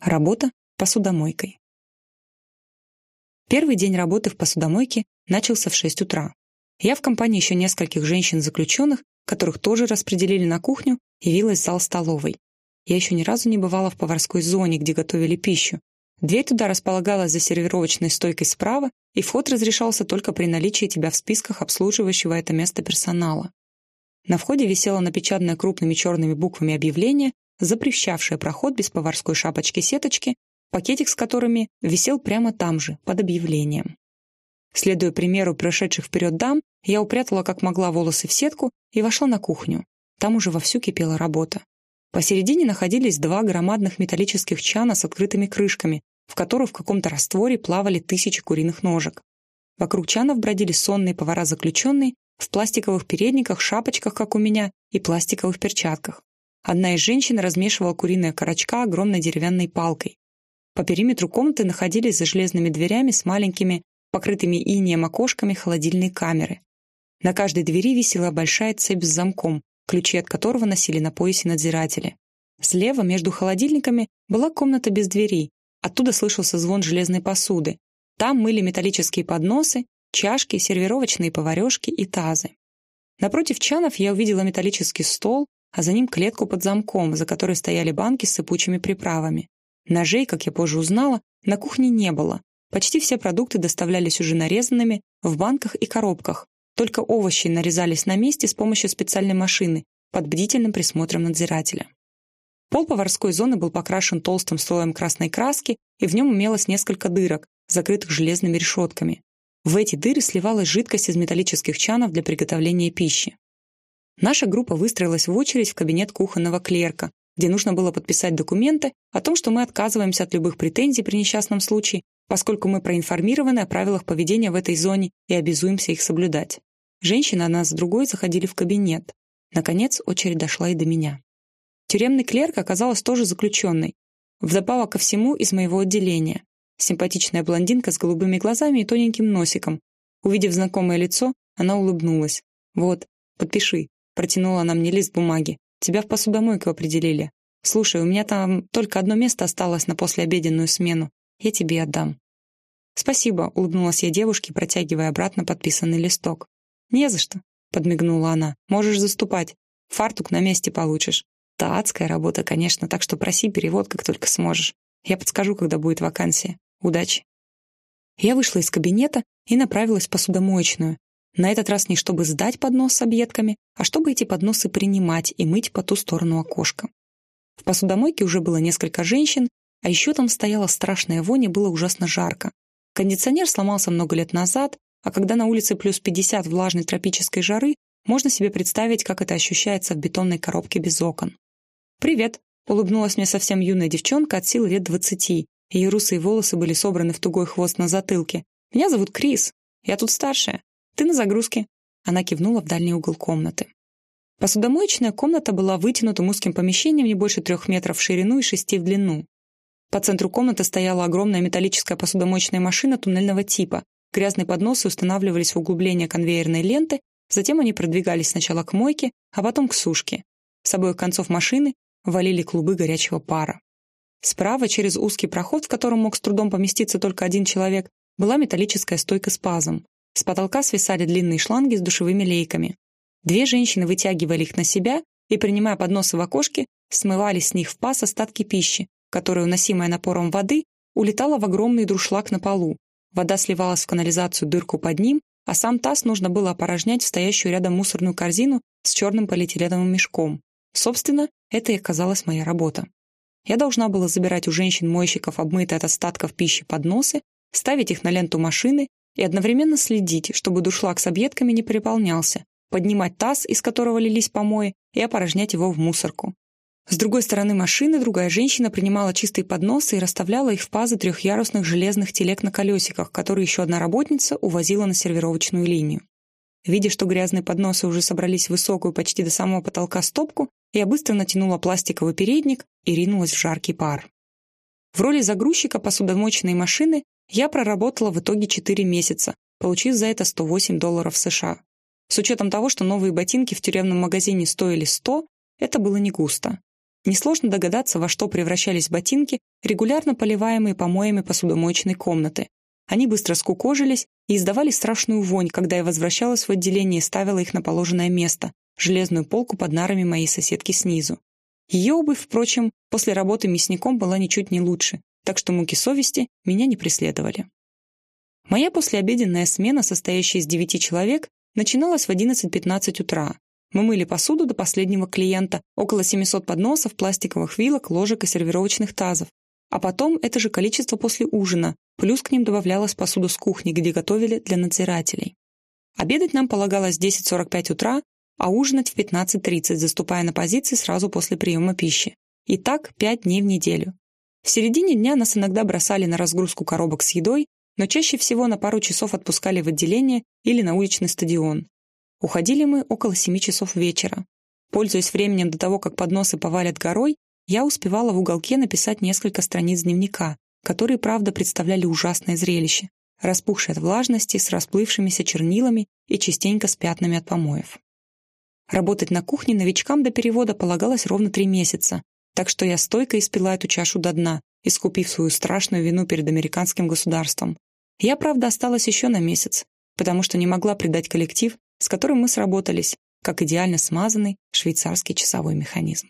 Работа посудомойкой. Первый день работы в посудомойке начался в 6 утра. Я в компании еще нескольких женщин-заключенных, которых тоже распределили на кухню, явилась в зал столовой. Я еще ни разу не бывала в поварской зоне, где готовили пищу. Дверь туда располагалась за сервировочной стойкой справа, и вход разрешался только при наличии тебя в списках обслуживающего это место персонала. На входе висело напечатанное крупными черными буквами объявление запрещавшая проход без поварской шапочки-сеточки, пакетик с которыми висел прямо там же, под объявлением. Следуя примеру прошедших вперед дам, я упрятала как могла волосы в сетку и вошла на кухню. Там уже вовсю кипела работа. Посередине находились два громадных металлических чана с открытыми крышками, в которых в каком-то растворе плавали тысячи куриных ножек. Вокруг чанов бродили сонные повара-заключенные в пластиковых передниках, шапочках, как у меня, и пластиковых перчатках. Одна из женщин размешивала куриные корочка огромной деревянной палкой. По периметру комнаты находились за железными дверями с маленькими, покрытыми инеем окошками холодильные камеры. На каждой двери висела большая цепь с замком, ключи от которого носили на поясе надзиратели. Слева, между холодильниками, была комната без дверей. Оттуда слышался звон железной посуды. Там мыли металлические подносы, чашки, сервировочные поварешки и тазы. Напротив чанов я увидела металлический стол, а за ним клетку под замком, за которой стояли банки с сыпучими приправами. Ножей, как я позже узнала, на кухне не было. Почти все продукты доставлялись уже нарезанными, в банках и коробках. Только овощи нарезались на месте с помощью специальной машины под бдительным присмотром надзирателя. Пол поварской зоны был покрашен толстым слоем красной краски, и в нем имелось несколько дырок, закрытых железными решетками. В эти дыры сливалась жидкость из металлических чанов для приготовления пищи. Наша группа выстроилась в очередь в кабинет кухонного клерка, где нужно было подписать документы о том, что мы отказываемся от любых претензий при несчастном случае, поскольку мы проинформированы о правилах поведения в этой зоне и обязуемся их соблюдать. Женщины одна с другой заходили в кабинет. Наконец, очередь дошла и до меня. Тюремный клерк оказалась тоже заключенной. Вдобавок ко всему из моего отделения. Симпатичная блондинка с голубыми глазами и тоненьким носиком. Увидев знакомое лицо, она улыбнулась. «Вот, подпиши, Протянула она мне лист бумаги. «Тебя в посудомойку определили. Слушай, у меня там только одно место осталось на послеобеденную смену. Я тебе отдам». «Спасибо», — улыбнулась я девушке, протягивая обратно подписанный листок. «Не за что», — подмигнула она. «Можешь заступать. Фартук на месте получишь. Да, адская работа, конечно, так что проси перевод, как только сможешь. Я подскажу, когда будет вакансия. Удачи». Я вышла из кабинета и направилась в посудомоечную, на этот раз не чтобы сдать поднос с объедками, а чтобы эти подносы принимать и мыть по ту сторону окошка. В посудомойке уже было несколько женщин, а еще там стояла страшная вонь и было ужасно жарко. Кондиционер сломался много лет назад, а когда на улице плюс 50 влажной тропической жары, можно себе представить, как это ощущается в бетонной коробке без окон. «Привет», — улыбнулась мне совсем юная девчонка от сил лет двадцати. Ее русые волосы были собраны в тугой хвост на затылке. «Меня зовут Крис. Я тут старшая. «Ты на загрузке». Она кивнула в дальний угол комнаты. Посудомоечная комната была вытянутым узким помещением не больше трех метров в ширину и шести в длину. По центру комнаты стояла огромная металлическая посудомоечная машина туннельного типа. Грязные подносы устанавливались в углубление конвейерной ленты, затем они продвигались сначала к мойке, а потом к сушке. С обоих концов машины валили клубы горячего пара. Справа, через узкий проход, в котором мог с трудом поместиться только один человек, была металлическая стойка с пазом. С потолка свисали длинные шланги с душевыми лейками. Две женщины вытягивали их на себя и, принимая подносы в окошке, смывали с них в паз остатки пищи, которая, уносимая напором воды, улетала в огромный друшлаг на полу. Вода сливалась в канализацию дырку под ним, а сам таз нужно было опорожнять в стоящую рядом мусорную корзину с черным полиэтиленовым мешком. Собственно, это и оказалась моя работа. Я должна была забирать у женщин-мойщиков обмытые от остатков пищи подносы, ставить их на ленту машины и одновременно следить, чтобы душлаг с объедками не переполнялся, поднимать таз, из которого лились помои, и опорожнять его в мусорку. С другой стороны машины другая женщина принимала чистые подносы и расставляла их в пазы трехъярусных железных телег на колесиках, которые еще одна работница увозила на сервировочную линию. Видя, что грязные подносы уже собрались в высокую почти до самого потолка стопку, я быстро натянула пластиковый передник и ринулась в жаркий пар. В роли загрузчика посудомоечной машины я проработала в итоге 4 месяца, получив за это 108 долларов США. С учетом того, что новые ботинки в тюремном магазине стоили 100, это было не густо. Несложно догадаться, во что превращались ботинки, регулярно поливаемые помоями посудомоечной комнаты. Они быстро скукожились и издавали страшную вонь, когда я возвращалась в отделение и ставила их на положенное место, железную полку под нарами моей соседки снизу. Ее обувь, впрочем, после работы мясником была ничуть не лучше, так что муки совести меня не преследовали. Моя послеобеденная смена, состоящая из девяти человек, начиналась в 11.15 утра. Мы мыли посуду до последнего клиента, около 700 подносов, пластиковых вилок, ложек и сервировочных тазов. А потом это же количество после ужина, плюс к ним добавлялась посуда с кухни, где готовили для надзирателей. Обедать нам полагалось в 10.45 утра, а ужинать в 15.30, заступая на позиции сразу после приема пищи. И так пять дней в неделю. В середине дня нас иногда бросали на разгрузку коробок с едой, но чаще всего на пару часов отпускали в отделение или на уличный стадион. Уходили мы около семи часов вечера. Пользуясь временем до того, как подносы повалят горой, я успевала в уголке написать несколько страниц дневника, которые, правда, представляли ужасное зрелище, распухшие от влажности, с расплывшимися чернилами и частенько с пятнами от помоев. Работать на кухне новичкам до перевода полагалось ровно три месяца, так что я стойко испила эту чашу до дна, искупив свою страшную вину перед американским государством. Я, правда, осталась еще на месяц, потому что не могла предать коллектив с которым мы сработались, как идеально смазанный швейцарский часовой механизм.